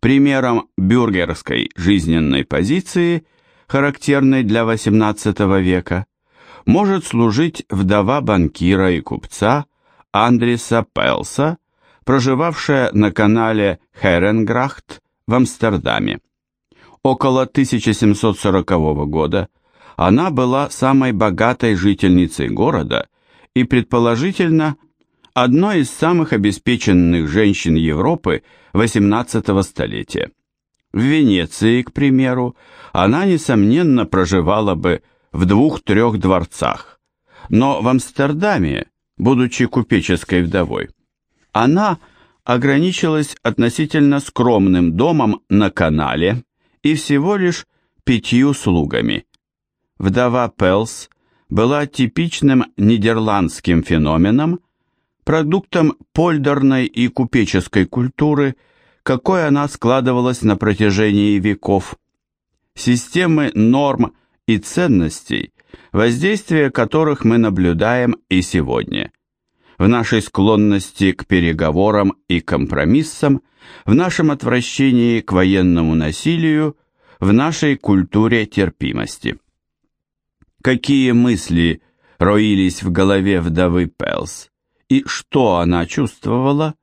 Примером бюргерской жизненной позиции, характерной для XVIII века, может служить вдова банкира и купца Андриса Пелса, проживавшая на канале Херенграхт в Амстердаме. Около 1740 года она была самой богатой жительницей города и, предположительно, одной из самых обеспеченных женщин Европы XVIII столетия. В Венеции, к примеру, она, несомненно, проживала бы в двух-трех дворцах, но в Амстердаме, будучи купеческой вдовой, она ограничилась относительно скромным домом на канале и всего лишь пятью слугами. Вдова Пелс была типичным нидерландским феноменом, продуктом польдерной и купеческой культуры, какой она складывалась на протяжении веков. Системы норм и ценностей, воздействие которых мы наблюдаем и сегодня. В нашей склонности к переговорам и компромиссам, в нашем отвращении к военному насилию, в нашей культуре терпимости. Какие мысли роились в голове вдовы Пелс? И что она чувствовала,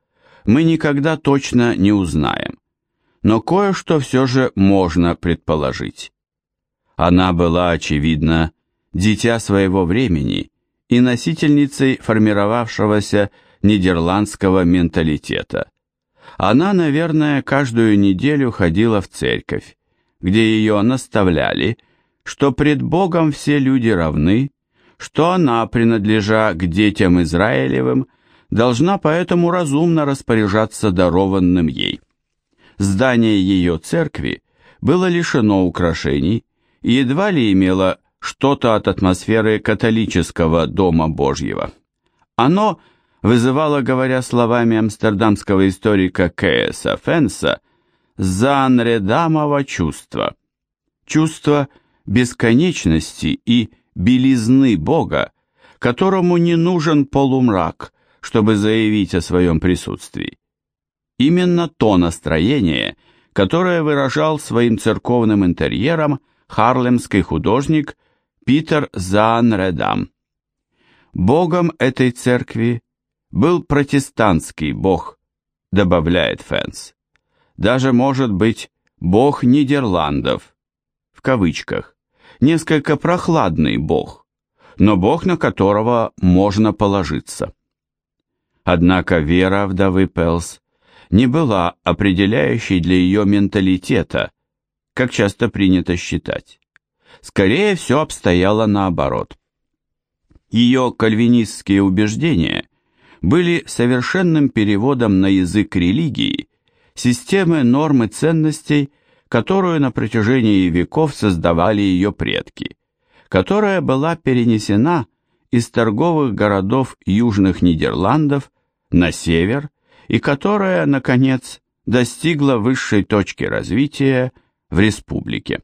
мы никогда точно не узнаем. Но кое-что все же можно предположить. Она была, очевидно, дитя своего времени и носительницей формировавшегося нидерландского менталитета. Она, наверное, каждую неделю ходила в церковь, где ее наставляли, что пред Богом все люди равны, что она, принадлежа к детям Израилевым, должна поэтому разумно распоряжаться дарованным ей. Здание ее церкви было лишено украшений и едва ли имело что-то от атмосферы католического Дома Божьего. Оно вызывало, говоря словами амстердамского историка К.С. Фенса, «занредамово чувство», чувство бесконечности и белизны Бога, которому не нужен полумрак, чтобы заявить о своем присутствии. Именно то настроение, которое выражал своим церковным интерьером харлемский художник Питер Заанредам. Богом этой церкви был протестантский бог, добавляет Фэнс. Даже, может быть, бог Нидерландов, в кавычках несколько прохладный бог, но бог, на которого можно положиться. Однако вера вдовы Пелс не была определяющей для ее менталитета, как часто принято считать. Скорее все обстояло наоборот. Ее кальвинистские убеждения были совершенным переводом на язык религии системы норм и ценностей, которую на протяжении веков создавали ее предки, которая была перенесена из торговых городов южных Нидерландов на север и которая, наконец, достигла высшей точки развития в республике.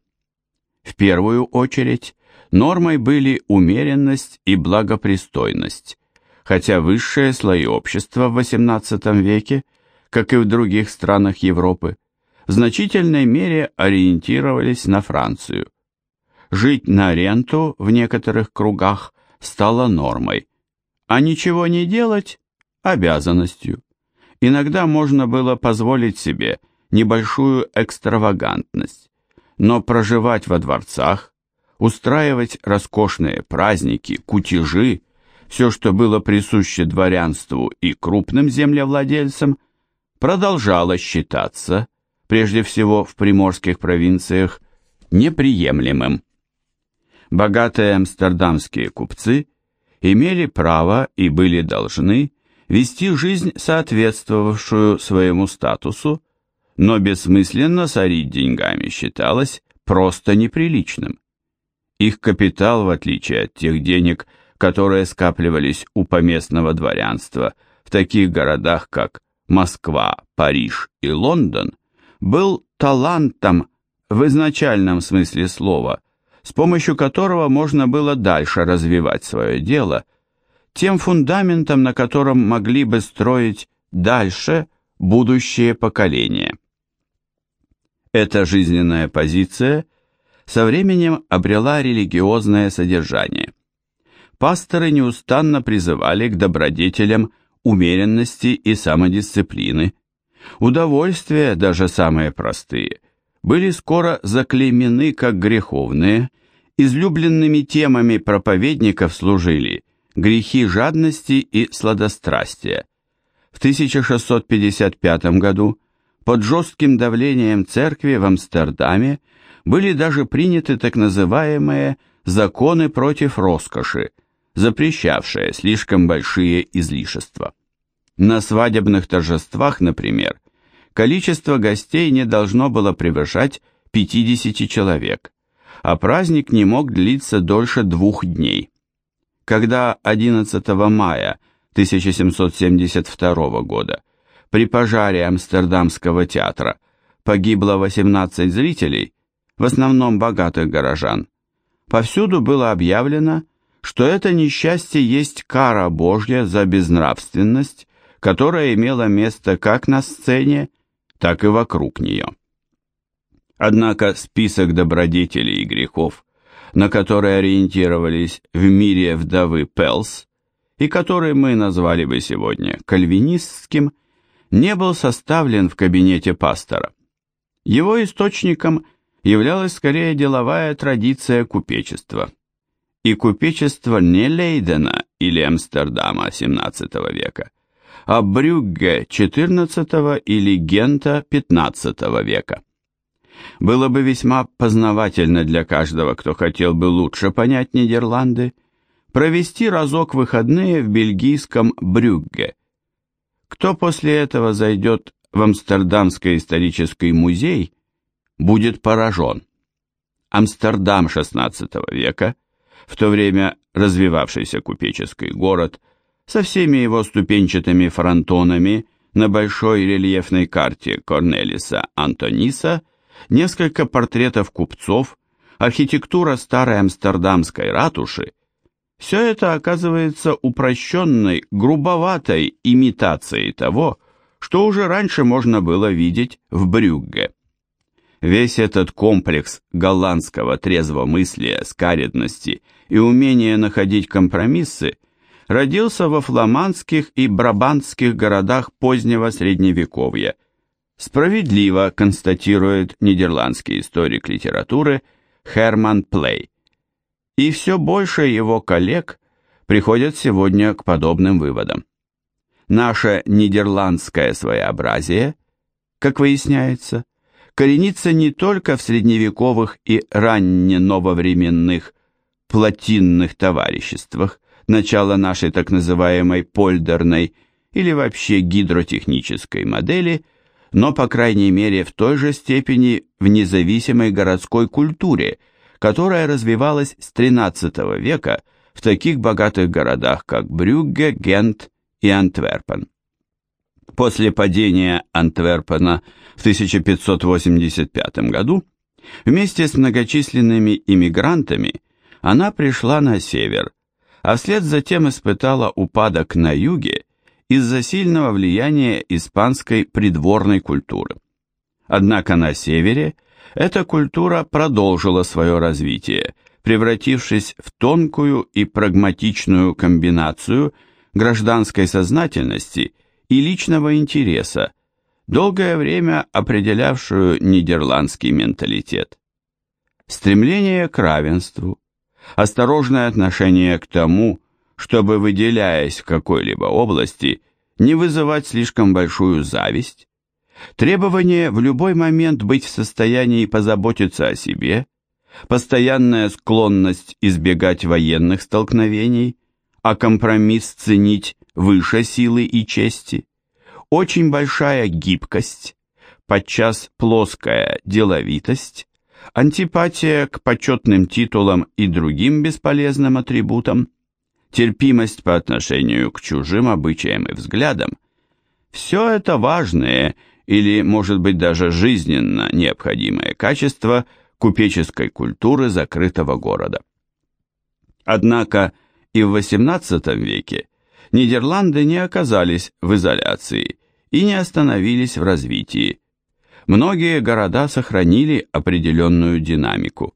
В первую очередь, нормой были умеренность и благопристойность, хотя высшие слои общества в XVIII веке, как и в других странах Европы, значительной мере ориентировались на Францию. Жить на ренту в некоторых кругах стало нормой, а ничего не делать – обязанностью. Иногда можно было позволить себе небольшую экстравагантность, но проживать во дворцах, устраивать роскошные праздники, кутежи, все, что было присуще дворянству и крупным землевладельцам, продолжало считаться – прежде всего в приморских провинциях, неприемлемым. Богатые амстердамские купцы имели право и были должны вести жизнь, соответствовавшую своему статусу, но бессмысленно сорить деньгами считалось просто неприличным. Их капитал, в отличие от тех денег, которые скапливались у поместного дворянства в таких городах, как Москва, Париж и Лондон, был талантом в изначальном смысле слова, с помощью которого можно было дальше развивать свое дело, тем фундаментом, на котором могли бы строить дальше будущее поколения. Эта жизненная позиция со временем обрела религиозное содержание. Пасторы неустанно призывали к добродетелям умеренности и самодисциплины. Удовольствия, даже самые простые, были скоро заклеймены как греховные, излюбленными темами проповедников служили грехи жадности и сладострастия. В 1655 году под жестким давлением церкви в Амстердаме были даже приняты так называемые «законы против роскоши», запрещавшие слишком большие излишества. На свадебных торжествах, например, количество гостей не должно было превышать 50 человек, а праздник не мог длиться дольше двух дней. Когда 11 мая 1772 года при пожаре Амстердамского театра погибло 18 зрителей, в основном богатых горожан, повсюду было объявлено, что это несчастье есть кара Божья за безнравственность, которая имела место как на сцене, так и вокруг нее. Однако список добродетелей и грехов, на которые ориентировались в мире вдовы Пелс, и который мы назвали бы сегодня кальвинистским, не был составлен в кабинете пастора. Его источником являлась скорее деловая традиция купечества. И купечество не Лейдена или Амстердама XVII века, а Брюгге XIV или Гента XV века. Было бы весьма познавательно для каждого, кто хотел бы лучше понять Нидерланды, провести разок выходные в бельгийском Брюгге. Кто после этого зайдет в Амстердамский исторический музей, будет поражен. Амстердам XVI века, в то время развивавшийся купеческий город, со всеми его ступенчатыми фронтонами на большой рельефной карте Корнелиса Антониса, несколько портретов купцов, архитектура старой амстердамской ратуши, все это оказывается упрощенной, грубоватой имитацией того, что уже раньше можно было видеть в Брюгге. Весь этот комплекс голландского трезвомыслия, скаредности и умения находить компромиссы родился во фламандских и брабантских городах позднего Средневековья, справедливо констатирует нидерландский историк литературы Херман Плей. И все больше его коллег приходят сегодня к подобным выводам. Наше нидерландское своеобразие, как выясняется, коренится не только в средневековых и ранне-нововременных плотинных товариществах начала нашей так называемой польдерной или вообще гидротехнической модели, но, по крайней мере, в той же степени в независимой городской культуре, которая развивалась с XIII века в таких богатых городах, как Брюгге, Гент и Антверпен. После падения Антверпена в 1585 году вместе с многочисленными иммигрантами она пришла на север, а вслед затем испытала упадок на юге из-за сильного влияния испанской придворной культуры. Однако на севере эта культура продолжила свое развитие, превратившись в тонкую и прагматичную комбинацию гражданской сознательности и личного интереса, долгое время определявшую нидерландский менталитет. Стремление к равенству, осторожное отношение к тому, чтобы, выделяясь в какой-либо области, не вызывать слишком большую зависть, требование в любой момент быть в состоянии позаботиться о себе, постоянная склонность избегать военных столкновений, а компромисс ценить выше силы и чести, очень большая гибкость, подчас плоская деловитость, антипатия к почетным титулам и другим бесполезным атрибутам, терпимость по отношению к чужим обычаям и взглядам, все это важные или, может быть, даже жизненно необходимые качества купеческой культуры закрытого города. Однако и в XVIII веке Нидерланды не оказались в изоляции и не остановились в развитии. Многие города сохранили определенную динамику.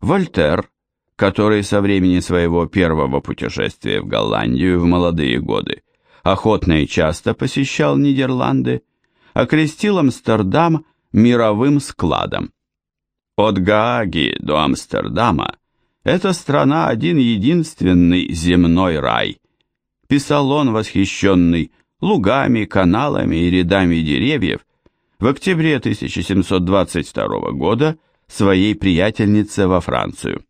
Вольтер, который со времени своего первого путешествия в Голландию в молодые годы охотно и часто посещал Нидерланды, окрестил Амстердам мировым складом. От Гааги до Амстердама эта страна один единственный земной рай. Писал он, восхищенный лугами, каналами и рядами деревьев, в октябре 1722 года своей приятельнице во Францию.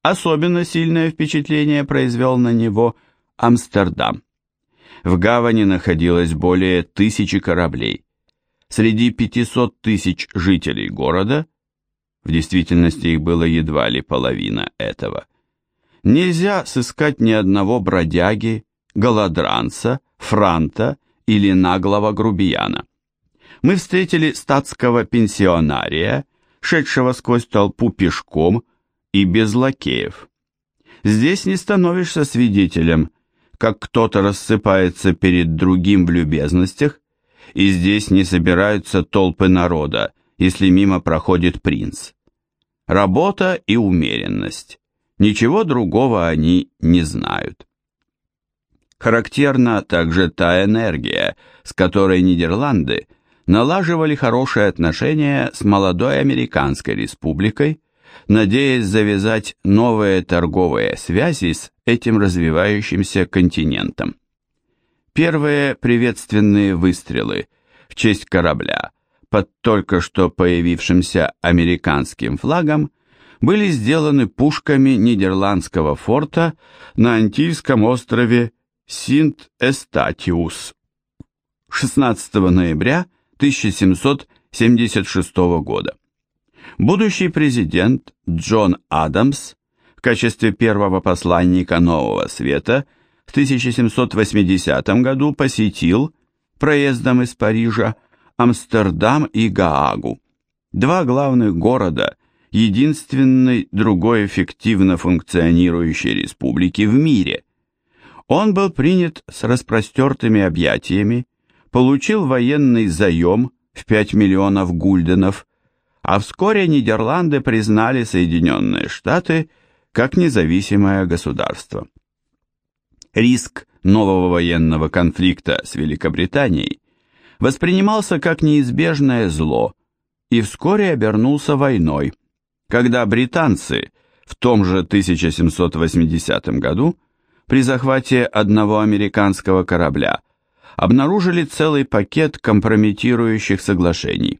Особенно сильное впечатление произвел на него Амстердам. В гавани находилось более тысячи кораблей. Среди 500 тысяч жителей города, в действительности их было едва ли половина этого, нельзя сыскать ни одного бродяги, голодранца, франта или наглого грубияна. Мы встретили статского пенсионария, шедшего сквозь толпу пешком и без лакеев. Здесь не становишься свидетелем, как кто-то рассыпается перед другим в любезностях, и здесь не собираются толпы народа, если мимо проходит принц. Работа и умеренность. Ничего другого они не знают. Характерна также та энергия, с которой Нидерланды налаживали хорошие отношения с молодой Американской республикой, надеясь завязать новые торговые связи с этим развивающимся континентом. Первые приветственные выстрелы в честь корабля под только что появившимся американским флагом были сделаны пушками нидерландского форта на Антильском острове Синт-Эстатиус 16 ноября 1776 года. Будущий президент Джон Адамс в качестве первого посланника Нового Света в 1780 году посетил проездом из Парижа Амстердам и Гаагу, два главных города, единственной другой эффективно функционирующей республики в мире – он был принят с распростертыми объятиями, получил военный заем в 5 миллионов гульденов, а вскоре Нидерланды признали Соединенные Штаты как независимое государство. Риск нового военного конфликта с Великобританией воспринимался как неизбежное зло и вскоре обернулся войной, когда британцы в том же 1780 году при захвате одного американского корабля обнаружили целый пакет компрометирующих соглашений.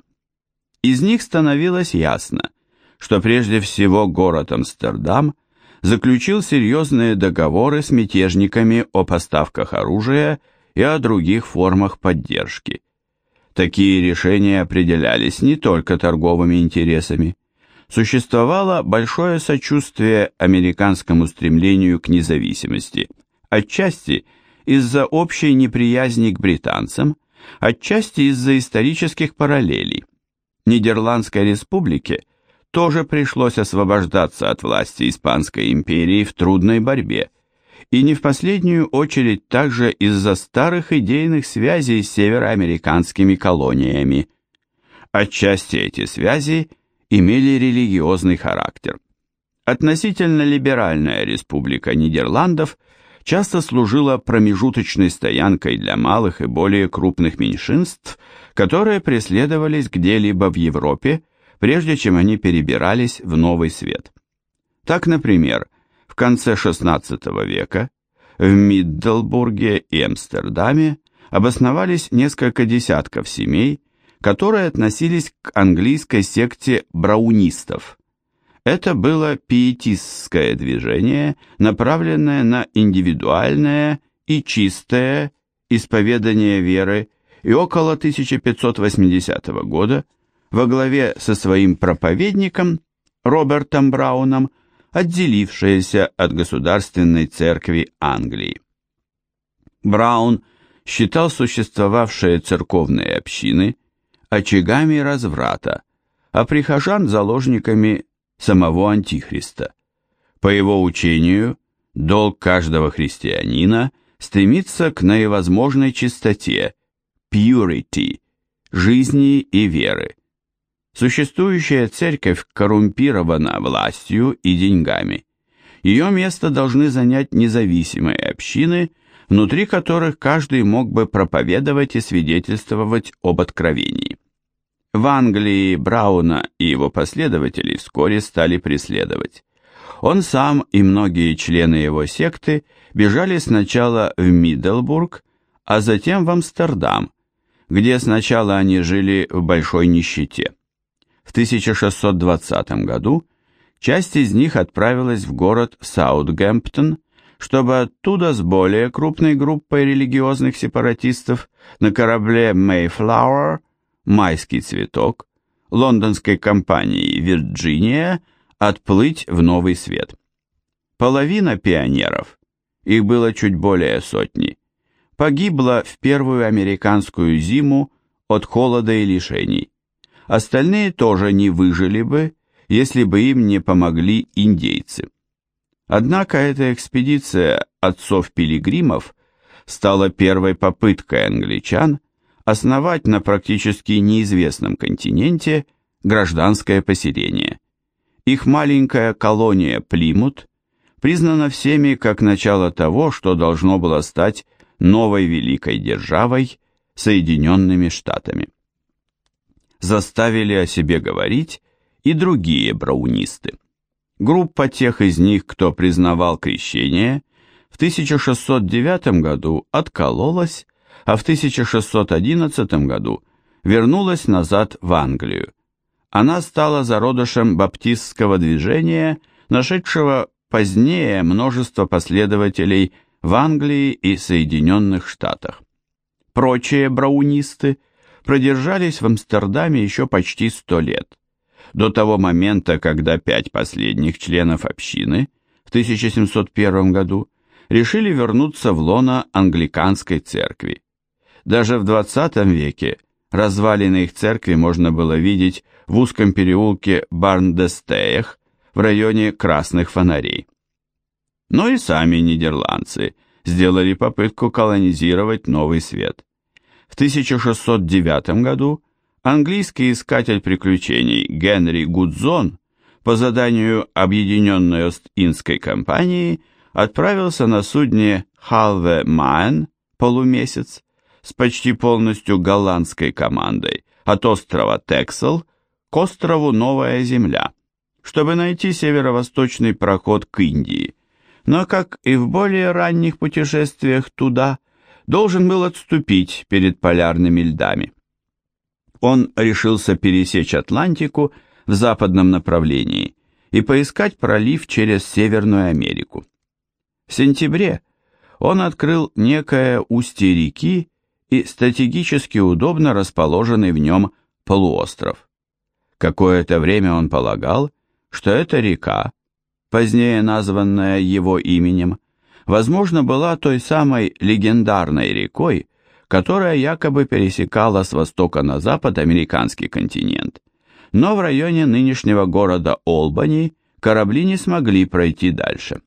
Из них становилось ясно, что прежде всего город Амстердам заключил серьезные договоры с мятежниками о поставках оружия и о других формах поддержки. Такие решения определялись не только торговыми интересами, существовало большое сочувствие американскому стремлению к независимости, отчасти из-за общей неприязни к британцам, отчасти из-за исторических параллелей. Нидерландской республике тоже пришлось освобождаться от власти Испанской империи в трудной борьбе, и не в последнюю очередь также из-за старых идейных связей с североамериканскими колониями. Отчасти эти связи имели религиозный характер. Относительно либеральная республика Нидерландов часто служила промежуточной стоянкой для малых и более крупных меньшинств, которые преследовались где-либо в Европе, прежде чем они перебирались в Новый Свет. Так, например, в конце XVI века в Мидделбурге и Амстердаме обосновались несколько десятков семей, которые относились к английской секте браунистов. Это было пиетистское движение, направленное на индивидуальное и чистое исповедание веры, и около 1580 года во главе со своим проповедником Робертом Брауном, отделившееся от государственной церкви Англии. Браун считал существовавшие церковные общины – очагами разврата, а прихожан заложниками самого Антихриста. По его учению, долг каждого христианина стремиться к наивозможной чистоте, purity, жизни и веры. Существующая церковь коррумпирована властью и деньгами. Ее место должны занять независимые общины, внутри которых каждый мог бы проповедовать и свидетельствовать об откровении. В Англии Брауна и его последователи вскоре стали преследовать. Он сам и многие члены его секты бежали сначала в Мидdelбург, а затем в Амстердам, где сначала они жили в большой нищете. В 1620 году часть из них отправилась в город Саутгемптон, чтобы оттуда с более крупной группой религиозных сепаратистов на корабле Mayflower, майский цветок, лондонской компании Вирджиния отплыть в новый свет. Половина пионеров, их было чуть более сотни, погибла в первую американскую зиму от холода и лишений. Остальные тоже не выжили бы, если бы им не помогли индейцы. Однако эта экспедиция отцов-пилигримов стала первой попыткой англичан основать на практически неизвестном континенте гражданское поселение. Их маленькая колония Плимут признана всеми как начало того, что должно было стать новой великой державой Соединенными Штатами. Заставили о себе говорить и другие браунисты. Группа тех из них, кто признавал крещение, в 1609 году откололась, а в 1611 году вернулась назад в Англию она стала зародышем баптистского движения, нашедшего позднее множество последователей в Англии и Соединенных Штатах. Прочие браунисты продержались в Амстердаме еще почти сто лет, до того момента, когда пять последних членов общины в 1701 году решили вернуться в лоно англиканской церкви. Даже в XX веке развалины их церкви можно было видеть в узком переулке Барндестеях в районе красных фонарей. Но и сами нидерландцы сделали попытку колонизировать Новый Свет. В 1609 году английский искатель приключений Генри Гудзон по заданию Объединенной Ост-Индской компании отправился на судне Халве Майн полумесяц с почти полностью голландской командой от острова Тексел к острову Новая Земля, чтобы найти северо-восточный проход к Индии, но, как и в более ранних путешествиях туда, должен был отступить перед полярными льдами. Он решился пересечь Атлантику в западном направлении и поискать пролив через Северную Америку. В сентябре он открыл некое устье реки и стратегически удобно расположенный в нем полуостров. Какое-то время он полагал, что эта река, позднее названная его именем, возможно, была той самой легендарной рекой, которая якобы пересекала с востока на запад американский континент. Но в районе нынешнего города Олбани корабли не смогли пройти дальше.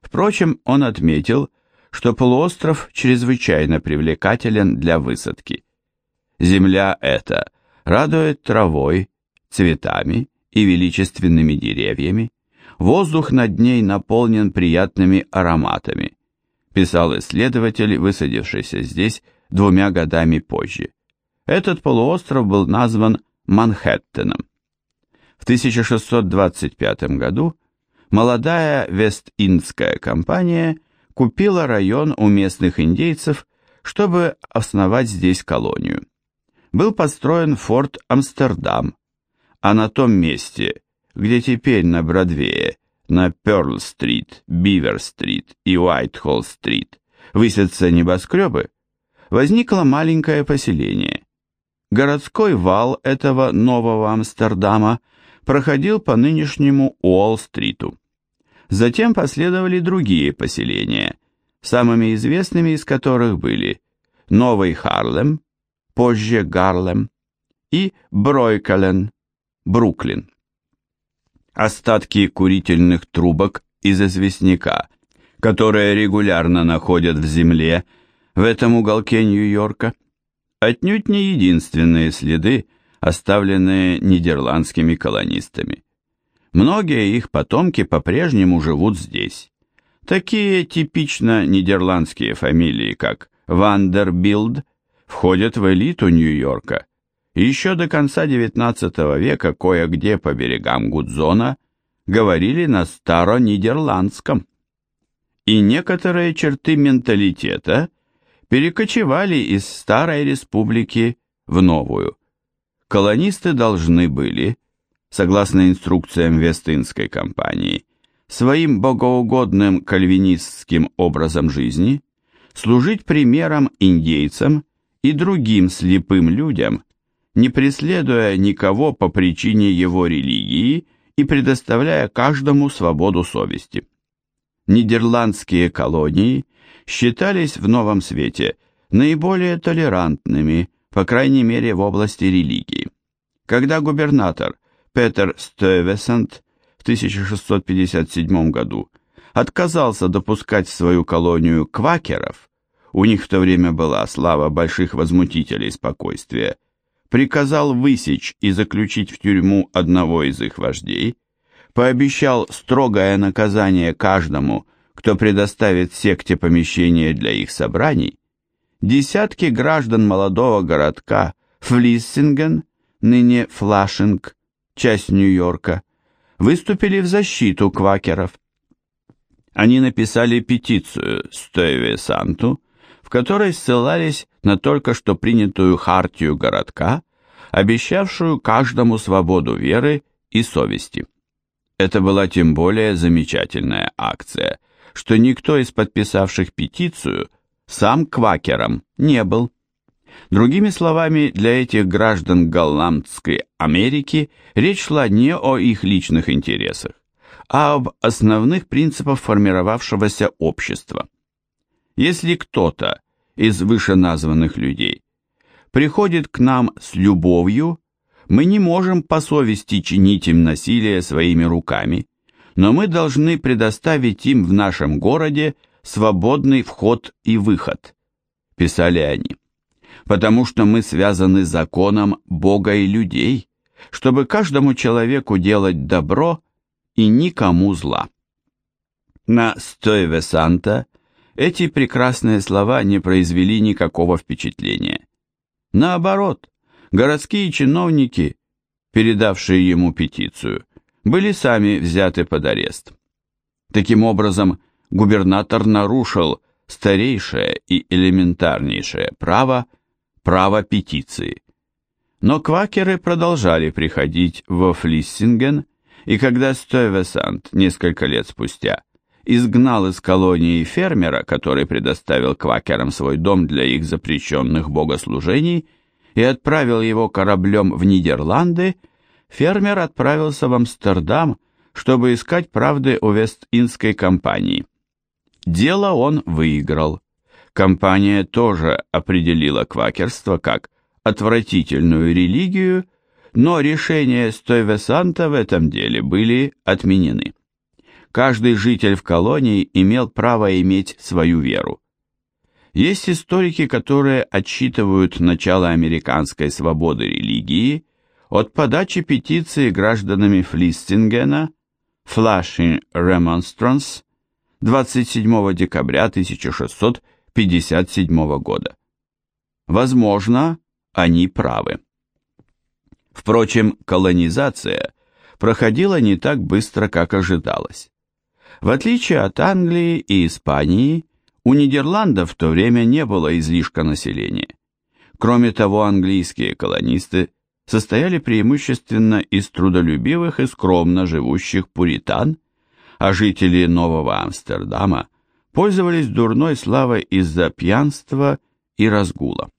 Впрочем, он отметил, что полуостров чрезвычайно привлекателен для высадки. Земля эта радует травой, цветами и величественными деревьями, воздух над ней наполнен приятными ароматами, писал исследователь, высадившийся здесь двумя годами позже. Этот полуостров был назван Манхэттеном. В 1625 году молодая Вест-Индская компания купила район у местных индейцев, чтобы основать здесь колонию. Был построен форт Амстердам, а на том месте, где теперь на Бродвее, на Пёрл-стрит, Бивер-стрит и Уайтхолл-стрит высятся небоскребы, возникло маленькое поселение. Городской вал этого нового Амстердама проходил по нынешнему Уолл-стриту. Затем последовали другие поселения, самыми известными из которых были Новый Харлем, позже Гарлем, и Бройкален, Бруклин. Остатки курительных трубок из известняка, которые регулярно находят в земле в этом уголке Нью-Йорка, отнюдь не единственные следы, оставленные нидерландскими колонистами. Многие их потомки по-прежнему живут здесь. Такие типично нидерландские фамилии, как Вандербилт, входят в элиту Нью-Йорка. Еще до конца XIX века кое-где по берегам Гудзона говорили на старо-нидерландском. И некоторые черты менталитета перекочевали из старой республики в новую. Колонисты должны были, согласно инструкциям Вестынской компании, своим богоугодным кальвинистским образом жизни служить примером индейцам и другим слепым людям, не преследуя никого по причине его религии и предоставляя каждому свободу совести. Нидерландские колонии считались в Новом Свете наиболее толерантными, по крайней мере в области религии. Когда губернатор Петер Стойвесант в 1657 году отказался допускать в свою колонию квакеров, у них в то время была слава больших возмутителей спокойствия, приказал высечь и заключить в тюрьму одного из их вождей, пообещал строгое наказание каждому, кто предоставит секте помещение для их собраний, десятки граждан молодого городка Флиссинген, ныне Флашинг, часть Нью-Йорка, выступили в защиту квакеров. Они написали петицию Стойве Санту, в которой ссылались на только что принятую хартию городка, обещавшую каждому свободу веры и совести. Это была тем более замечательная акция, что никто из подписавших петицию сам квакером не был. Другими словами, для этих граждан Голландской Америки речь шла не о их личных интересах, а об основных принципах формировавшегося общества – если кто-то из вышеназванных людей приходит к нам с любовью, мы не можем по совести чинить им насилие своими руками, но мы должны предоставить им в нашем городе свободный вход и выход, писали они, потому что мы связаны законом Бога и людей, чтобы каждому человеку делать добро и никому зла. На Стойве Санта эти прекрасные слова не произвели никакого впечатления. Наоборот, городские чиновники, передавшие ему петицию, были сами взяты под арест. Таким образом, губернатор нарушил старейшее и элементарнейшее право, право петиции. Но квакеры продолжали приходить во Флиссинген, и когда Стойвесант несколько лет спустя изгнал из колонии фермера, который предоставил квакерам свой дом для их запрещенных богослужений, и отправил его кораблем в Нидерланды, фермер отправился в Амстердам, чтобы искать правды о Вест-Индской компании. Дело он выиграл. Компания тоже определила квакерство как отвратительную религию, но решения Стойвесанта в этом деле были отменены каждый житель в колонии имел право иметь свою веру. Есть историки, которые отсчитывают начало американской свободы религии от подачи петиции гражданами Флистингена Flushing Remonstrance 27 декабря 1657 года. Возможно, они правы. Впрочем, колонизация проходила не так быстро, как ожидалось. В отличие от Англии и Испании, у Нидерландов в то время не было излишка населения. Кроме того, английские колонисты состояли преимущественно из трудолюбивых и скромно живущих пуритан, а жители Нового Амстердама пользовались дурной славой из-за пьянства и разгула.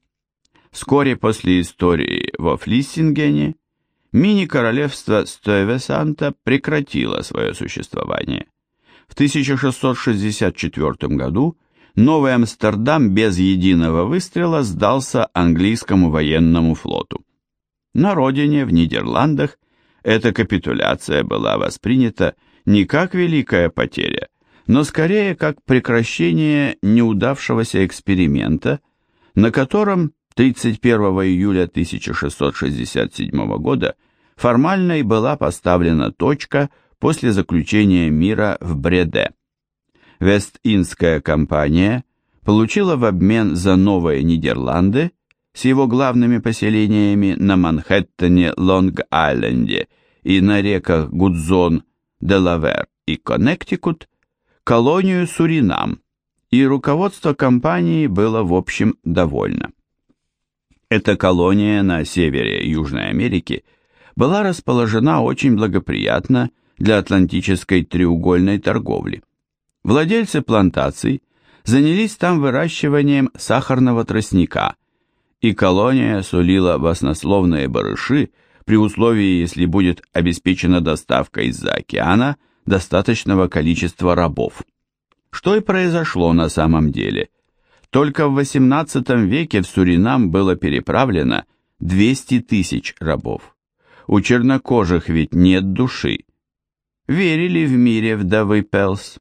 Вскоре после истории во Флиссингене мини-королевство Стойвесанта прекратило свое существование – в 1664 году Новый Амстердам без единого выстрела сдался английскому военному флоту. На родине, в Нидерландах, эта капитуляция была воспринята не как великая потеря, но скорее как прекращение неудавшегося эксперимента, на котором 31 июля 1667 года формально и была поставлена точка после заключения мира в Бреде. Вест-Индская компания получила в обмен за Новые Нидерланды с его главными поселениями на Манхэттене, Лонг-Айленде и на реках Гудзон, Делавер и Коннектикут колонию Суринам, и руководство компании было в общем довольно. Эта колония на севере Южной Америки была расположена очень благоприятно для атлантической треугольной торговли. Владельцы плантаций занялись там выращиванием сахарного тростника, и колония сулила баснословные барыши при условии, если будет обеспечена доставка из-за океана достаточного количества рабов. Что и произошло на самом деле. Только в XVIII веке в Суринам было переправлено 200 тысяч рабов. У чернокожих ведь нет души. Верили в мире вдовы Пелс.